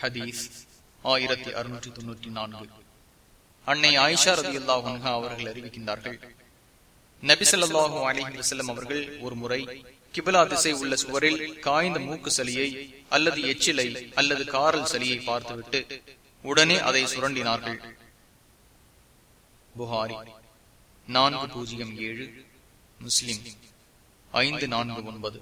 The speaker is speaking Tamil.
ஹதீஸ் ஆயிரத்தி அறுநூற்றி தொன்னூற்றி நான்கு. அன்னை ஆயிஷா ரதி அல்லாஹா அவர்கள் அறிவிக்கின்றார்கள். நபிசல்லாஹூ அலிஹி வசல்லம் அவர்கள் ஒரு முறை கிபிலா திசை உள்ள சுவரில் காய்ந்த மூக்கு சலியை அல்லது எச்சிலை அல்லது காரல் சலியை பார்த்துவிட்டு உடனே அதை சுரண்டினார்கள். புகாரி நான்கு பூஜ்ஜியம் ஏழு முஸ்லிம் ஐந்து நான்கு ஒன்பது.